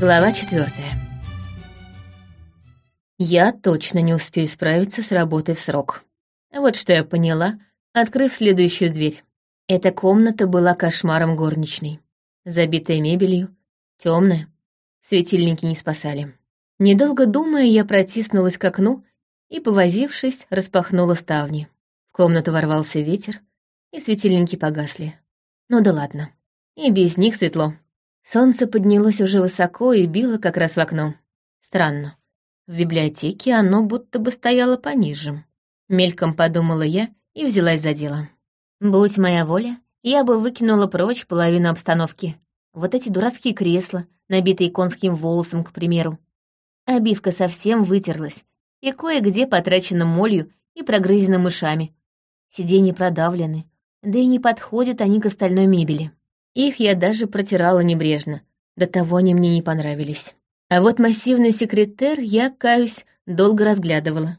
Глава четвертая. Я точно не успею справиться с работой в срок. Вот что я поняла, открыв следующую дверь. Эта комната была кошмаром горничной. Забитая мебелью, темная, светильники не спасали. Недолго думая, я протиснулась к окну и, повозившись, распахнула ставни. В комнату ворвался ветер, и светильники погасли. Ну да ладно, и без них светло. Солнце поднялось уже высоко и било как раз в окно. Странно. В библиотеке оно будто бы стояло пониже. Мельком подумала я и взялась за дело. Будь моя воля, я бы выкинула прочь половину обстановки. Вот эти дурацкие кресла, набитые конским волосом, к примеру. Обивка совсем вытерлась, и кое-где потрачена молью и прогрызена мышами. Сиденья продавлены, да и не подходят они к остальной мебели. Их я даже протирала небрежно. До того они мне не понравились. А вот массивный секретер я, каюсь, долго разглядывала.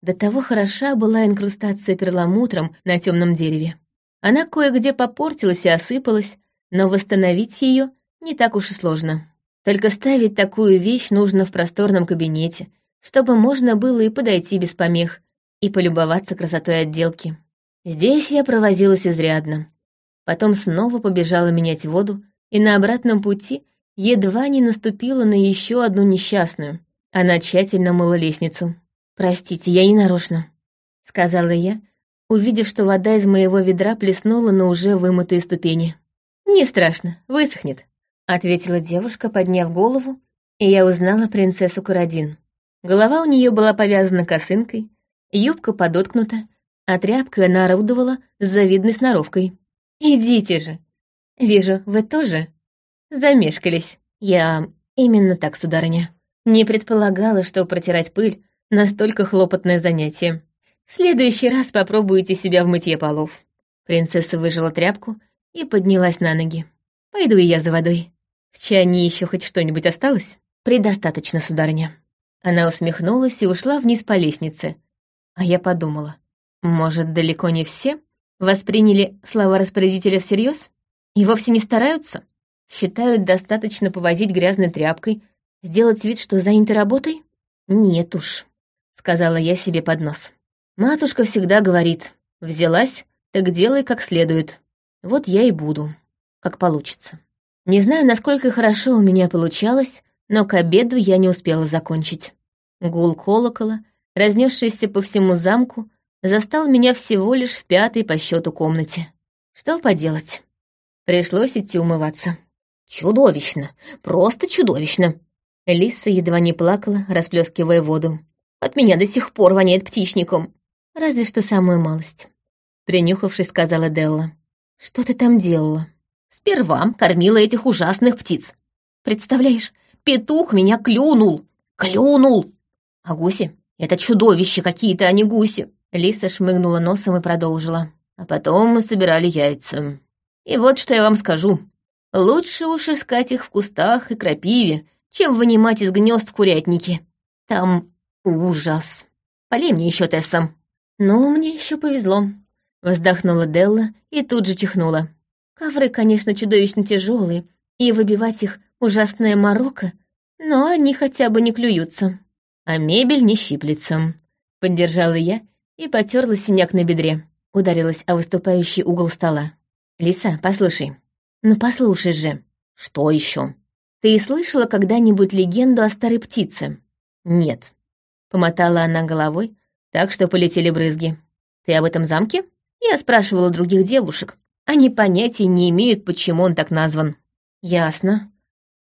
До того хороша была инкрустация перламутром на темном дереве. Она кое-где попортилась и осыпалась, но восстановить ее не так уж и сложно. Только ставить такую вещь нужно в просторном кабинете, чтобы можно было и подойти без помех, и полюбоваться красотой отделки. Здесь я провозилась изрядно. Потом снова побежала менять воду, и на обратном пути едва не наступила на еще одну несчастную. Она тщательно мыла лестницу. «Простите, я не нарочно», — сказала я, увидев, что вода из моего ведра плеснула на уже вымытые ступени. «Не страшно, высохнет», — ответила девушка, подняв голову, и я узнала принцессу Карадин. Голова у нее была повязана косынкой, юбка подоткнута, а тряпкой она орудовала с завидной сноровкой. «Идите же! Вижу, вы тоже замешкались. Я именно так, сударыня. Не предполагала, что протирать пыль — настолько хлопотное занятие. В следующий раз попробуйте себя в мытье полов». Принцесса выжила тряпку и поднялась на ноги. «Пойду и я за водой. В чане еще хоть что-нибудь осталось?» «Предостаточно, сударыня». Она усмехнулась и ушла вниз по лестнице. А я подумала, может, далеко не все Восприняли слова распорядителя всерьез? И вовсе не стараются? Считают достаточно повозить грязной тряпкой, сделать вид, что заняты работой? Нет уж, сказала я себе под нос. Матушка всегда говорит, взялась, так делай как следует. Вот я и буду, как получится. Не знаю, насколько хорошо у меня получалось, но к обеду я не успела закончить. Гул колокола, разнесшийся по всему замку, застал меня всего лишь в пятой по счету комнате. Что поделать? Пришлось идти умываться. Чудовищно, просто чудовищно. Лиса едва не плакала, расплескивая воду. От меня до сих пор воняет птичником. Разве что самую малость. Принюхавшись, сказала Делла. Что ты там делала? Сперва кормила этих ужасных птиц. Представляешь, петух меня клюнул. Клюнул! А гуси? Это чудовища какие-то, а не гуси. Лиса шмыгнула носом и продолжила. А потом мы собирали яйца. И вот что я вам скажу. Лучше уж искать их в кустах и крапиве, чем вынимать из гнезд в курятнике. Там ужас. Полей мне еще, Тесса. Ну, мне еще повезло. Вздохнула Делла и тут же чихнула. Ковры, конечно, чудовищно тяжелые, и выбивать их ужасная морока, но они хотя бы не клюются. А мебель не щиплется. Поддержала я и потерла синяк на бедре. Ударилась о выступающий угол стола. «Лиса, послушай». «Ну послушай же». «Что еще? «Ты слышала когда-нибудь легенду о старой птице?» «Нет». Помотала она головой, так что полетели брызги. «Ты об этом замке?» Я спрашивала других девушек. Они понятия не имеют, почему он так назван. «Ясно.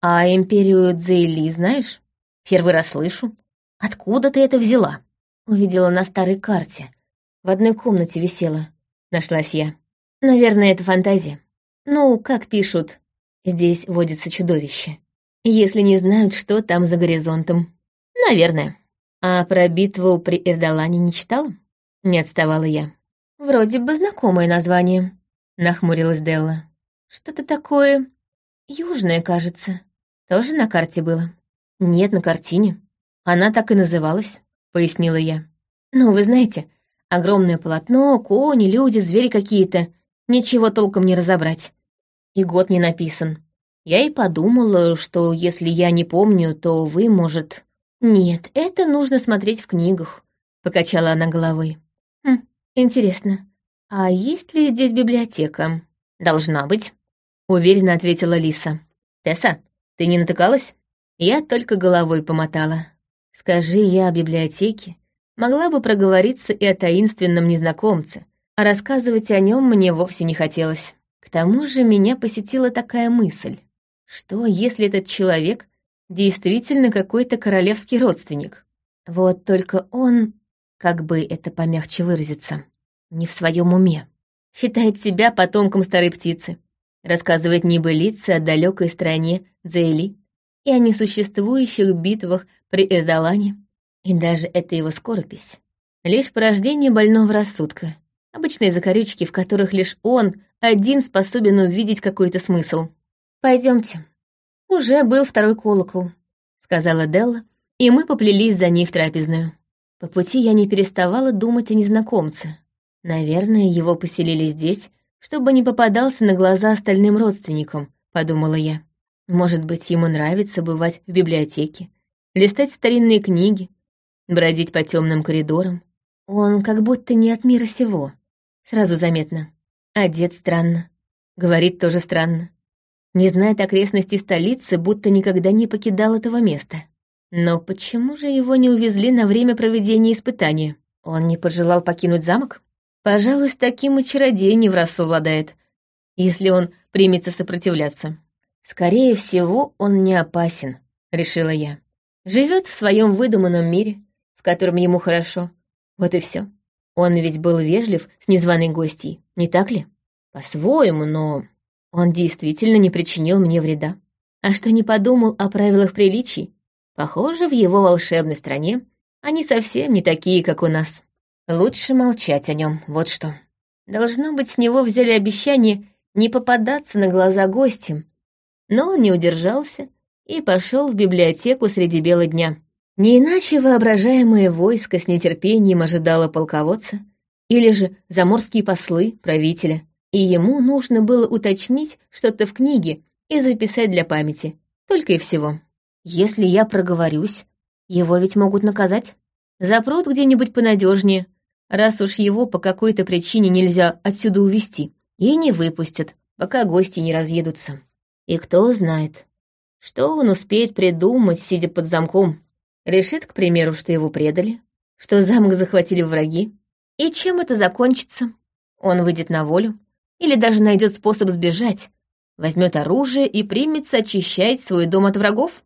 А империю Дзейли знаешь?» «Первый раз слышу. Откуда ты это взяла?» Увидела на старой карте. В одной комнате висела. Нашлась я. Наверное, это фантазия. Ну, как пишут, здесь водится чудовище. Если не знают, что там за горизонтом. Наверное. А про битву при Ирдалане не читала? Не отставала я. Вроде бы знакомое название. Нахмурилась Делла. Что-то такое южное, кажется. Тоже на карте было? Нет, на картине. Она так и называлась. — пояснила я. «Ну, вы знаете, огромное полотно, кони, люди, звери какие-то. Ничего толком не разобрать. И год не написан. Я и подумала, что если я не помню, то вы, может... Нет, это нужно смотреть в книгах, покачала она головой. Хм, интересно, а есть ли здесь библиотека? Должна быть, уверенно ответила Лиса. Тесса, ты не натыкалась? Я только головой помотала. Скажи я о библиотеке, могла бы проговориться и о таинственном незнакомце, а рассказывать о нем мне вовсе не хотелось. К тому же меня посетила такая мысль. Что, если этот человек действительно какой-то королевский родственник? Вот только он, как бы это помягче выразиться, не в своем уме. Считает себя потомком старой птицы, рассказывает небылицы о далекой стране Дзейли, и о несуществующих битвах при Эрдалане. И даже это его скоропись. Лишь порождение больного рассудка. Обычные закорючки, в которых лишь он один способен увидеть какой-то смысл. Пойдемте. Уже был второй колокол, сказала Делла, и мы поплелись за ней в трапезную. По пути я не переставала думать о незнакомце. Наверное, его поселили здесь, чтобы не попадался на глаза остальным родственникам, подумала я. Может быть, ему нравится бывать в библиотеке, листать старинные книги, бродить по темным коридорам. Он как будто не от мира сего. Сразу заметно. Одет странно. Говорит тоже странно. Не знает окрестностей столицы, будто никогда не покидал этого места. Но почему же его не увезли на время проведения испытания? Он не пожелал покинуть замок? Пожалуй, с таким и чародей не в раз совладает, если он примется сопротивляться. Скорее всего, он не опасен, решила я. Живет в своем выдуманном мире, в котором ему хорошо. Вот и все. Он ведь был вежлив с незваной гостьей, не так ли? По-своему, но он действительно не причинил мне вреда. А что не подумал о правилах приличий? Похоже, в его волшебной стране они совсем не такие, как у нас. Лучше молчать о нем, вот что. Должно быть, с него взяли обещание не попадаться на глаза гостям, но он не удержался и пошел в библиотеку среди бела дня. Не иначе воображаемое войско с нетерпением ожидало полководца или же заморские послы правителя, и ему нужно было уточнить что-то в книге и записать для памяти, только и всего. Если я проговорюсь, его ведь могут наказать. Запрут где-нибудь понадежнее, раз уж его по какой-то причине нельзя отсюда увести, и не выпустят, пока гости не разъедутся. И кто знает, что он успеет придумать, сидя под замком. Решит, к примеру, что его предали, что замок захватили враги. И чем это закончится? Он выйдет на волю или даже найдет способ сбежать, возьмет оружие и примется очищать свой дом от врагов?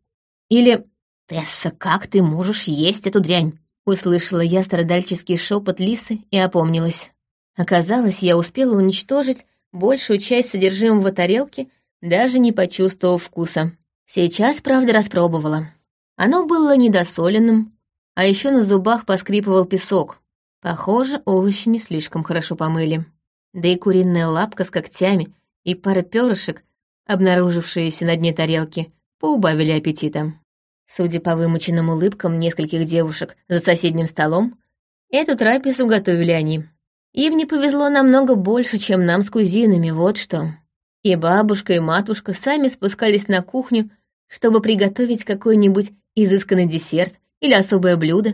Или «Тесса, как ты можешь есть эту дрянь?» Услышала я страдальческий шепот лисы и опомнилась. Оказалось, я успела уничтожить большую часть содержимого тарелки даже не почувствовав вкуса. Сейчас, правда, распробовала. Оно было недосоленным, а еще на зубах поскрипывал песок. Похоже, овощи не слишком хорошо помыли. Да и куриная лапка с когтями и пара перышек, обнаружившиеся на дне тарелки, поубавили аппетита. Судя по вымученным улыбкам нескольких девушек за соседним столом, эту трапезу готовили они. Им не повезло намного больше, чем нам с кузинами, вот что. И бабушка, и матушка сами спускались на кухню, чтобы приготовить какой-нибудь изысканный десерт или особое блюдо,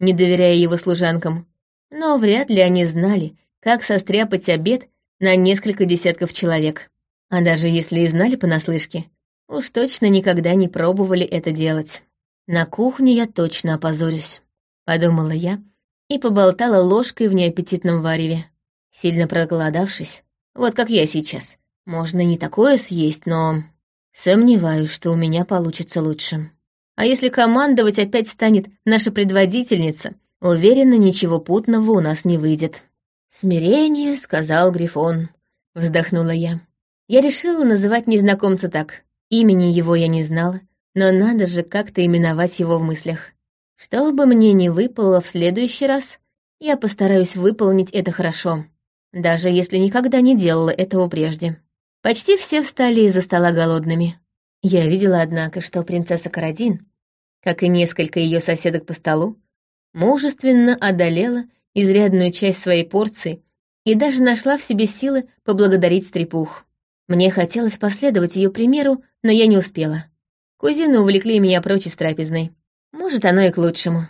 не доверяя его служанкам. Но вряд ли они знали, как состряпать обед на несколько десятков человек. А даже если и знали понаслышке, уж точно никогда не пробовали это делать. На кухне я точно опозорюсь, подумала я и поболтала ложкой в неаппетитном вареве. Сильно проголодавшись, вот как я сейчас, можно не такое съесть, но... Сомневаюсь, что у меня получится лучше. А если командовать опять станет наша предводительница, уверена, ничего путного у нас не выйдет. «Смирение», — сказал Грифон. Вздохнула я. Я решила называть незнакомца так. Имени его я не знала, но надо же как-то именовать его в мыслях. Что бы мне ни выпало в следующий раз, я постараюсь выполнить это хорошо, даже если никогда не делала этого прежде. Почти все встали из-за стола голодными. Я видела, однако, что принцесса Карадин, как и несколько ее соседок по столу, мужественно одолела изрядную часть своей порции и даже нашла в себе силы поблагодарить стрепух. Мне хотелось последовать ее примеру, но я не успела. Кузины увлекли меня прочь из трапезной. Может, оно и к лучшему.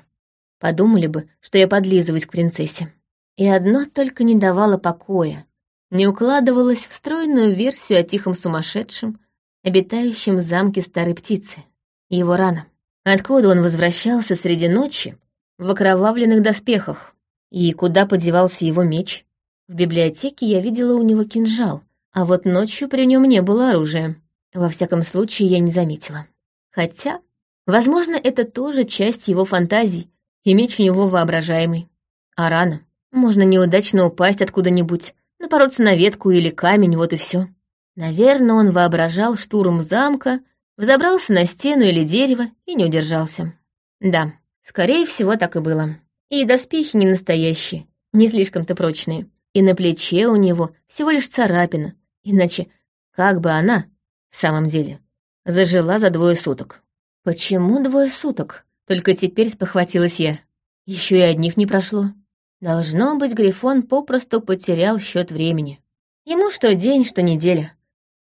Подумали бы, что я подлизываюсь к принцессе. И одно только не давало покоя. Не укладывалось в стройную версию о тихом сумасшедшем, обитающем в замке старой птицы. Его рана. Откуда он возвращался среди ночи в окровавленных доспехах? И куда подевался его меч? В библиотеке я видела у него кинжал, а вот ночью при нем не было оружия. Во всяком случае, я не заметила. Хотя, возможно, это тоже часть его фантазий, и меч у него воображаемый. А рано. Можно неудачно упасть откуда-нибудь, напороться на ветку или камень, вот и все. Наверное, он воображал штурм замка, взобрался на стену или дерево и не удержался. Да, скорее всего, так и было. И доспехи не настоящие, не слишком-то прочные. И на плече у него всего лишь царапина, иначе как бы она, в самом деле, зажила за двое суток. Почему двое суток? Только теперь спохватилась я. Еще и одних не прошло. Должно быть, Грифон попросту потерял счет времени. Ему что день, что неделя.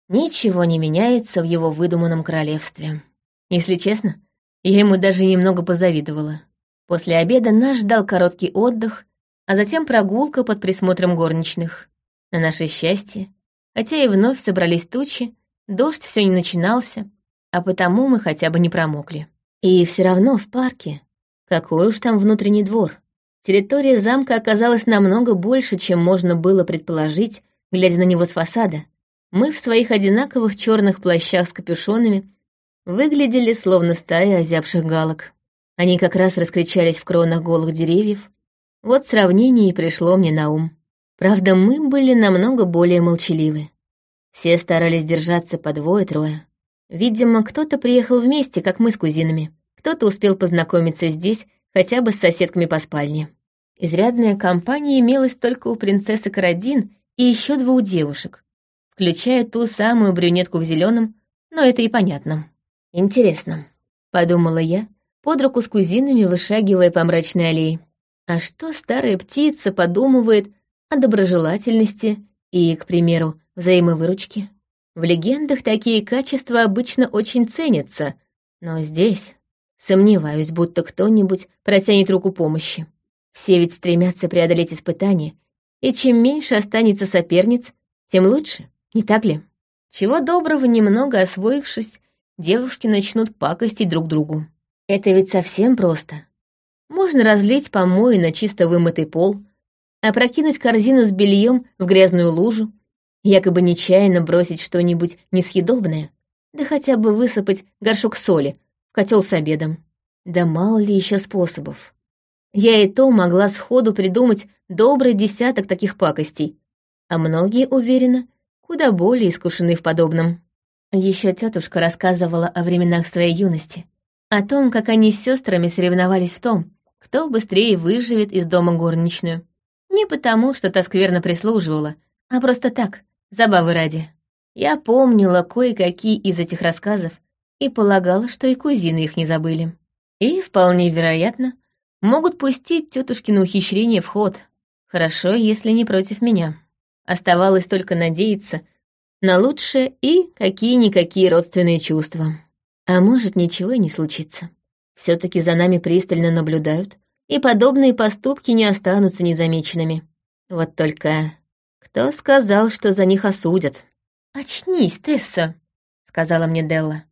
Ничего не меняется в его выдуманном королевстве. Если честно, я ему даже немного позавидовала. После обеда нас ждал короткий отдых, а затем прогулка под присмотром горничных. На наше счастье, хотя и вновь собрались тучи, дождь все не начинался, а потому мы хотя бы не промокли. И все равно в парке, какой уж там внутренний двор, территория замка оказалась намного больше, чем можно было предположить, глядя на него с фасада. Мы в своих одинаковых черных плащах с капюшонами выглядели словно стая озябших галок. Они как раз раскричались в кронах голых деревьев. Вот сравнение и пришло мне на ум. Правда, мы были намного более молчаливы. Все старались держаться по двое-трое. Видимо, кто-то приехал вместе, как мы с кузинами. Кто-то успел познакомиться здесь хотя бы с соседками по спальне. Изрядная компания имелась только у принцессы Карадин и еще двух девушек включая ту самую брюнетку в зеленом, но это и понятно. Интересно, подумала я, под руку с кузинами вышагивая по мрачной аллее. А что старая птица подумывает о доброжелательности и, к примеру, взаимовыручке? В легендах такие качества обычно очень ценятся, но здесь сомневаюсь, будто кто-нибудь протянет руку помощи. Все ведь стремятся преодолеть испытания, и чем меньше останется соперниц, тем лучше. Не так ли? Чего доброго, немного освоившись, девушки начнут пакостить друг другу. Это ведь совсем просто. Можно разлить помои на чисто вымытый пол, опрокинуть корзину с бельем в грязную лужу, якобы нечаянно бросить что-нибудь несъедобное, да хотя бы высыпать горшок соли котел с обедом. Да мало ли еще способов. Я и то могла сходу придумать добрый десяток таких пакостей, а многие, уверена, куда более искушены в подобном. Еще тетушка рассказывала о временах своей юности, о том, как они с сестрами соревновались в том, кто быстрее выживет из дома горничную. Не потому, что та скверно прислуживала, а просто так, забавы ради. Я помнила кое-какие из этих рассказов и полагала, что и кузины их не забыли. И, вполне вероятно, могут пустить тетушкино ухищрение в ход. Хорошо, если не против меня. Оставалось только надеяться на лучшее и какие-никакие родственные чувства. А может, ничего и не случится. все таки за нами пристально наблюдают, и подобные поступки не останутся незамеченными. Вот только кто сказал, что за них осудят? «Очнись, Тесса», — сказала мне Делла.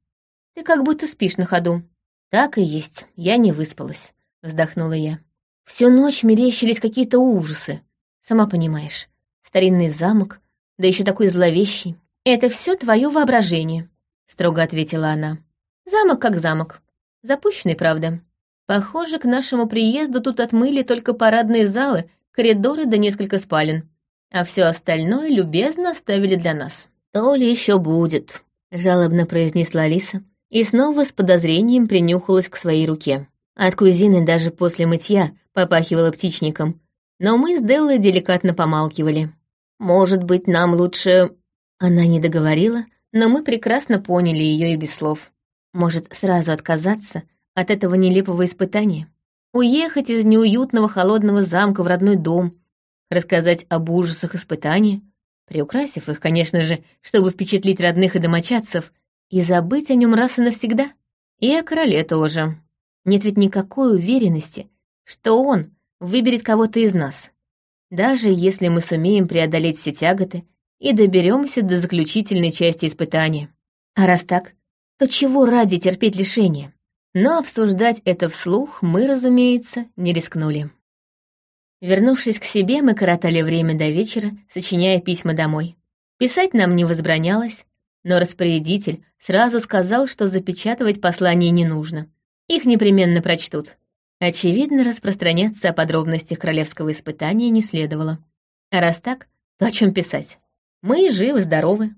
«Ты как будто спишь на ходу». «Так и есть, я не выспалась», — вздохнула я. Всю ночь мерещились какие-то ужасы, сама понимаешь старинный замок, да еще такой зловещий. Это все твое воображение, строго ответила она. Замок как замок. Запущенный, правда. Похоже, к нашему приезду тут отмыли только парадные залы, коридоры да несколько спален. А все остальное любезно оставили для нас. То ли еще будет, жалобно произнесла Алиса и снова с подозрением принюхалась к своей руке. От кузины даже после мытья попахивала птичником, но мы с Деллой деликатно помалкивали. Может быть, нам лучше...» Она не договорила, но мы прекрасно поняли ее и без слов. Может, сразу отказаться от этого нелепого испытания? Уехать из неуютного холодного замка в родной дом, рассказать об ужасах испытания, приукрасив их, конечно же, чтобы впечатлить родных и домочадцев, и забыть о нем раз и навсегда. И о короле тоже. Нет ведь никакой уверенности, что он выберет кого-то из нас. Даже если мы сумеем преодолеть все тяготы и доберемся до заключительной части испытания. А раз так, то чего ради терпеть лишение? Но обсуждать это вслух мы, разумеется, не рискнули. Вернувшись к себе, мы коротали время до вечера, сочиняя письма домой. Писать нам не возбранялось, но распорядитель сразу сказал, что запечатывать послания не нужно. Их непременно прочтут. Очевидно, распространяться о подробностях королевского испытания не следовало. А раз так, то о чем писать? Мы живы-здоровы.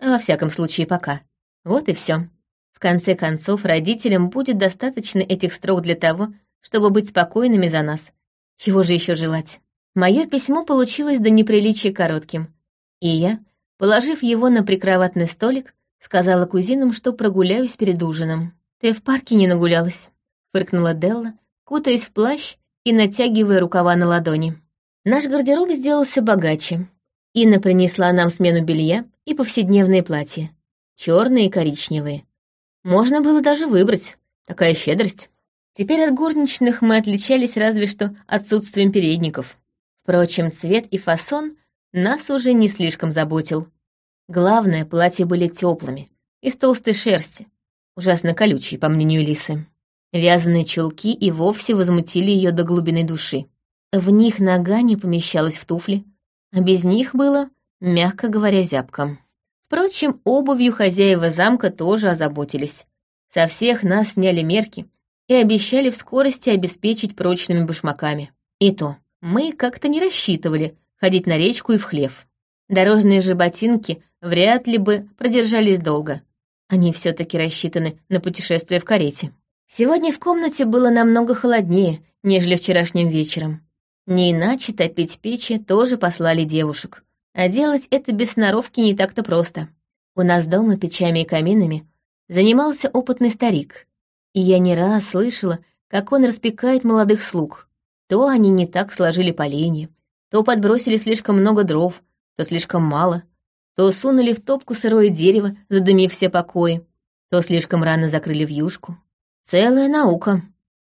Во всяком случае, пока. Вот и все. В конце концов, родителям будет достаточно этих строк для того, чтобы быть спокойными за нас. Чего же еще желать? Мое письмо получилось до неприличия коротким, и я, положив его на прикроватный столик, сказала кузинам, что прогуляюсь перед ужином. «Ты в парке не нагулялась?» — фыркнула Делла, кутаясь в плащ и натягивая рукава на ладони. Наш гардероб сделался богаче. Инна принесла нам смену белья и повседневные платья. черные и коричневые. Можно было даже выбрать. Такая щедрость. Теперь от горничных мы отличались разве что отсутствием передников. Впрочем, цвет и фасон нас уже не слишком заботил. Главное, платья были теплыми, из толстой шерсти, ужасно колючие, по мнению Лисы. Вязаные чулки и вовсе возмутили ее до глубины души. В них нога не помещалась в туфли, а без них было, мягко говоря, зябко. Впрочем, обувью хозяева замка тоже озаботились. Со всех нас сняли мерки и обещали в скорости обеспечить прочными башмаками. И то, мы как-то не рассчитывали ходить на речку и в хлев. Дорожные же ботинки вряд ли бы продержались долго. Они все таки рассчитаны на путешествие в карете. Сегодня в комнате было намного холоднее, нежели вчерашним вечером. Не иначе топить печи тоже послали девушек. А делать это без сноровки не так-то просто. У нас дома печами и каминами занимался опытный старик, и я не раз слышала, как он распекает молодых слуг. То они не так сложили поленья, то подбросили слишком много дров, то слишком мало, то сунули в топку сырое дерево, задымив все покои, то слишком рано закрыли вьюшку. Целая наука.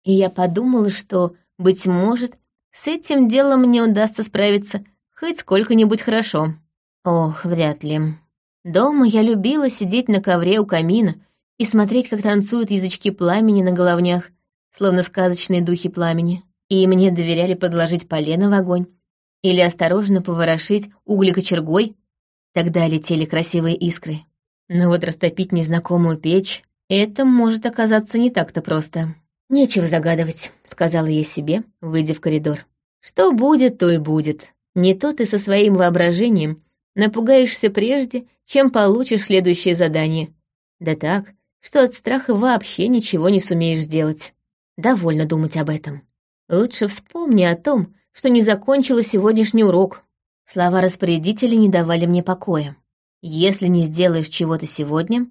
И я подумала, что, быть может, с этим делом мне удастся справиться хоть сколько-нибудь хорошо. Ох, вряд ли. Дома я любила сидеть на ковре у камина и смотреть, как танцуют язычки пламени на головнях, словно сказочные духи пламени. И мне доверяли подложить полено в огонь или осторожно поворошить угли кочергой. Тогда летели красивые искры. Но вот растопить незнакомую печь это может оказаться не так-то просто. «Нечего загадывать», — сказала я себе, выйдя в коридор. «Что будет, то и будет. Не то ты со своим воображением напугаешься прежде, чем получишь следующее задание. Да так, что от страха вообще ничего не сумеешь сделать. Довольно думать об этом. Лучше вспомни о том, что не закончила сегодняшний урок. Слова распорядителя не давали мне покоя. Если не сделаешь чего-то сегодня,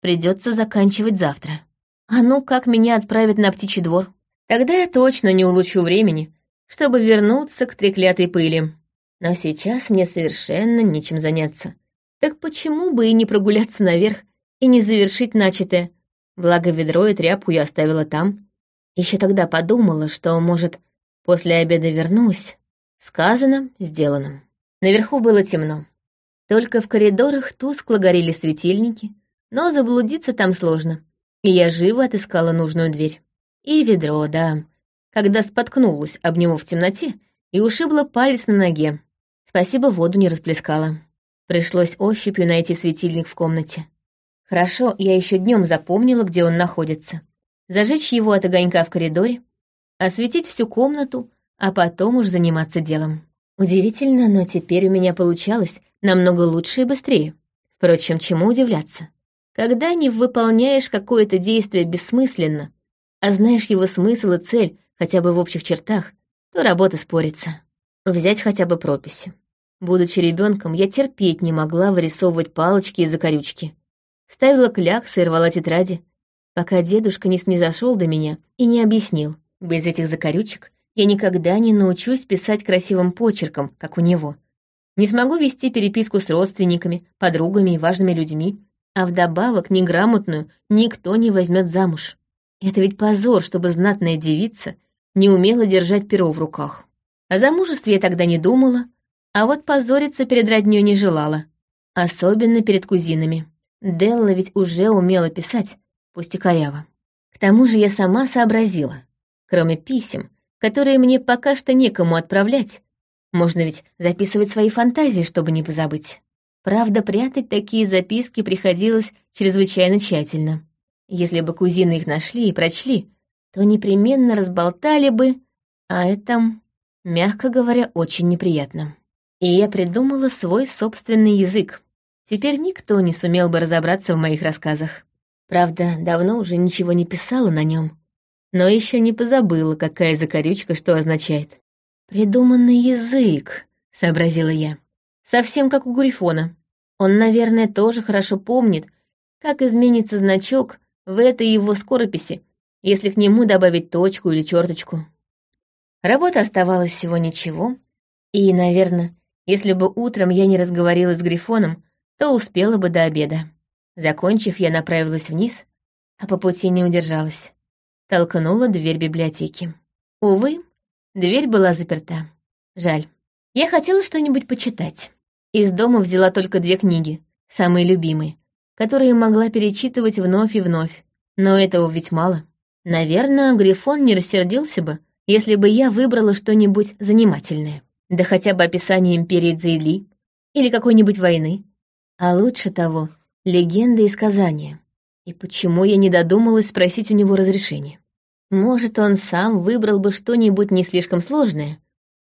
Придется заканчивать завтра. А ну, как меня отправят на птичий двор? Тогда я точно не улучшу времени, чтобы вернуться к треклятой пыли. Но сейчас мне совершенно нечем заняться. Так почему бы и не прогуляться наверх и не завершить начатое? Благо ведро и тряпку я оставила там. Еще тогда подумала, что, может, после обеда вернусь. Сказано, сделано. Наверху было темно. Только в коридорах тускло горели светильники, но заблудиться там сложно. И я живо отыскала нужную дверь. И ведро, да. Когда споткнулась об него в темноте и ушибла палец на ноге. Спасибо, воду не расплескала. Пришлось ощупью найти светильник в комнате. Хорошо, я еще днем запомнила, где он находится. Зажечь его от огонька в коридоре, осветить всю комнату, а потом уж заниматься делом. Удивительно, но теперь у меня получалось намного лучше и быстрее. Впрочем, чему удивляться? Когда не выполняешь какое-то действие бессмысленно, а знаешь его смысл и цель хотя бы в общих чертах, то работа спорится. Взять хотя бы прописи. Будучи ребенком, я терпеть не могла вырисовывать палочки и закорючки. Ставила кляксы и рвала тетради, пока дедушка не снизошел до меня и не объяснил. Без этих закорючек я никогда не научусь писать красивым почерком, как у него. не смогу вести переписку с родственниками, подругами и важными людьми, а вдобавок неграмотную никто не возьмет замуж. Это ведь позор, чтобы знатная девица не умела держать перо в руках. О замужестве я тогда не думала, а вот позориться перед роднёй не желала. Особенно перед кузинами. Делла ведь уже умела писать, пусть и коряво. К тому же я сама сообразила. Кроме писем, которые мне пока что некому отправлять, можно ведь записывать свои фантазии, чтобы не позабыть. Правда, прятать такие записки приходилось чрезвычайно тщательно. Если бы кузины их нашли и прочли, то непременно разболтали бы, а это, мягко говоря, очень неприятно. И я придумала свой собственный язык. Теперь никто не сумел бы разобраться в моих рассказах. Правда, давно уже ничего не писала на нем, но еще не позабыла, какая закорючка что означает. «Придуманный язык», — сообразила я. «Совсем как у Грифона. Он, наверное, тоже хорошо помнит, как изменится значок в этой его скорописи, если к нему добавить точку или черточку. Работа оставалась всего ничего, и, наверное, если бы утром я не разговорилась с Грифоном, то успела бы до обеда. Закончив, я направилась вниз, а по пути не удержалась. Толкнула дверь библиотеки. Увы, дверь была заперта. Жаль. Я хотела что-нибудь почитать. Из дома взяла только две книги, самые любимые, которые могла перечитывать вновь и вновь. Но этого ведь мало. Наверное, Грифон не рассердился бы, если бы я выбрала что-нибудь занимательное. Да хотя бы описание империи Дзейли или какой-нибудь войны. А лучше того, легенды и сказания. И почему я не додумалась спросить у него разрешения? Может, он сам выбрал бы что-нибудь не слишком сложное.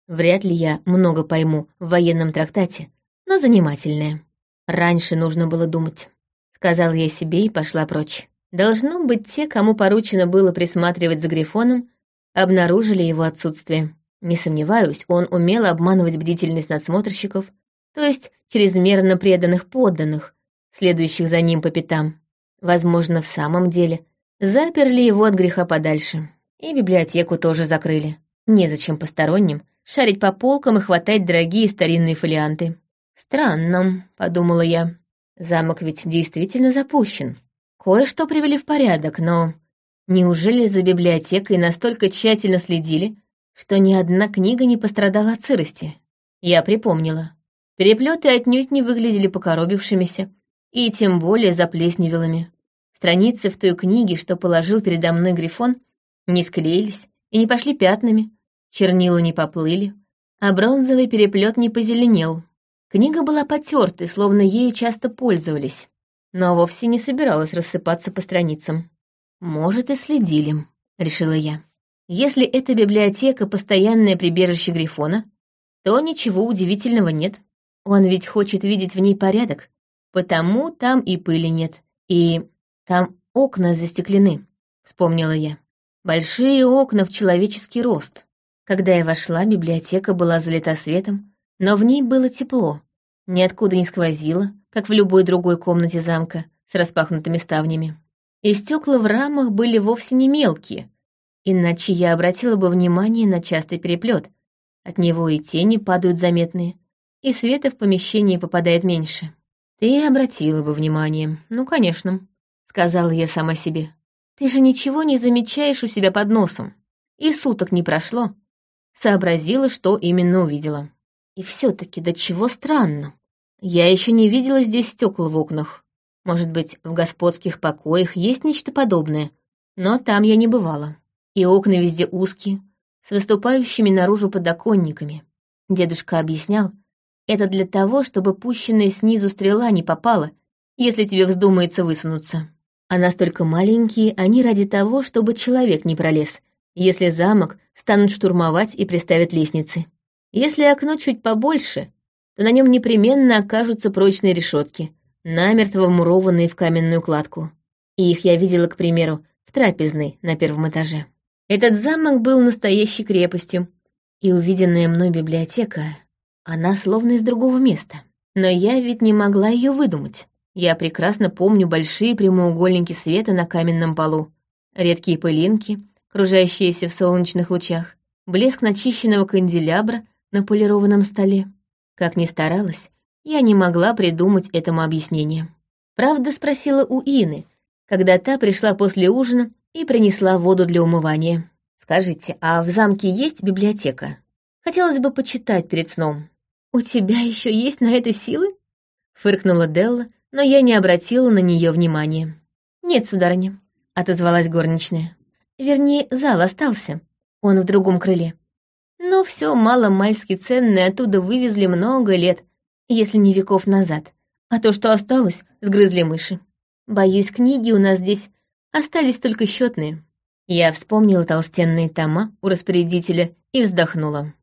Вряд ли я много пойму в военном трактате, но занимательное. Раньше нужно было думать. Сказал я себе и пошла прочь. Должно быть, те, кому поручено было присматривать за Грифоном, обнаружили его отсутствие. Не сомневаюсь, он умел обманывать бдительность надсмотрщиков, то есть чрезмерно преданных подданных, следующих за ним по пятам. Возможно, в самом деле заперли его от греха подальше. И библиотеку тоже закрыли. Незачем посторонним шарить по полкам и хватать дорогие старинные фолианты. «Странно», — подумала я. «Замок ведь действительно запущен. Кое-что привели в порядок, но неужели за библиотекой настолько тщательно следили, что ни одна книга не пострадала от сырости?» Я припомнила. Переплеты отнюдь не выглядели покоробившимися, и тем более заплесневелыми. Страницы в той книге, что положил передо мной Грифон, не склеились и не пошли пятнами, чернила не поплыли, а бронзовый переплет не позеленел. Книга была потертой, словно ею часто пользовались, но вовсе не собиралась рассыпаться по страницам. «Может, и следили», — решила я. «Если эта библиотека — постоянное прибежище Грифона, то ничего удивительного нет. Он ведь хочет видеть в ней порядок, Потому там и пыли нет. И там окна застеклены, вспомнила я. Большие окна в человеческий рост. Когда я вошла, библиотека была залита светом, но в ней было тепло. Ниоткуда не сквозило, как в любой другой комнате замка с распахнутыми ставнями. И стекла в рамах были вовсе не мелкие, иначе я обратила бы внимание на частый переплет. От него и тени падают заметные, и света в помещении попадает меньше. «Ты обратила бы внимание. Ну, конечно», — сказала я сама себе. «Ты же ничего не замечаешь у себя под носом. И суток не прошло. Сообразила, что именно увидела. И все таки до чего странно. Я еще не видела здесь стекла в окнах. Может быть, в господских покоях есть нечто подобное, но там я не бывала. И окна везде узкие, с выступающими наружу подоконниками. Дедушка объяснял, это для того, чтобы пущенная снизу стрела не попала, если тебе вздумается высунуться. А настолько маленькие они ради того, чтобы человек не пролез, если замок станут штурмовать и приставят лестницы. Если окно чуть побольше, то на нем непременно окажутся прочные решетки, намертво вмурованные в каменную кладку. И их я видела, к примеру, в трапезной на первом этаже. Этот замок был настоящей крепостью, и увиденная мной библиотека она словно из другого места. Но я ведь не могла ее выдумать. Я прекрасно помню большие прямоугольники света на каменном полу, редкие пылинки, кружащиеся в солнечных лучах, блеск начищенного канделябра на полированном столе. Как ни старалась, я не могла придумать этому объяснение. Правда, спросила у Ины, когда та пришла после ужина и принесла воду для умывания. «Скажите, а в замке есть библиотека? Хотелось бы почитать перед сном». «У тебя еще есть на это силы?» — фыркнула Делла, но я не обратила на нее внимания. «Нет, сударыня», — отозвалась горничная. «Вернее, зал остался. Он в другом крыле. Но все мало-мальски ценное оттуда вывезли много лет, если не веков назад. А то, что осталось, сгрызли мыши. Боюсь, книги у нас здесь остались только счетные. Я вспомнила толстенные тома у распорядителя и вздохнула.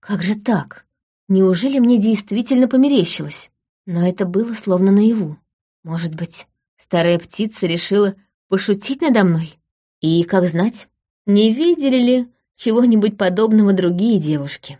Как же так? Неужели мне действительно померещилось? Но это было словно наяву. Может быть, старая птица решила пошутить надо мной? И, как знать, не видели ли чего-нибудь подобного другие девушки?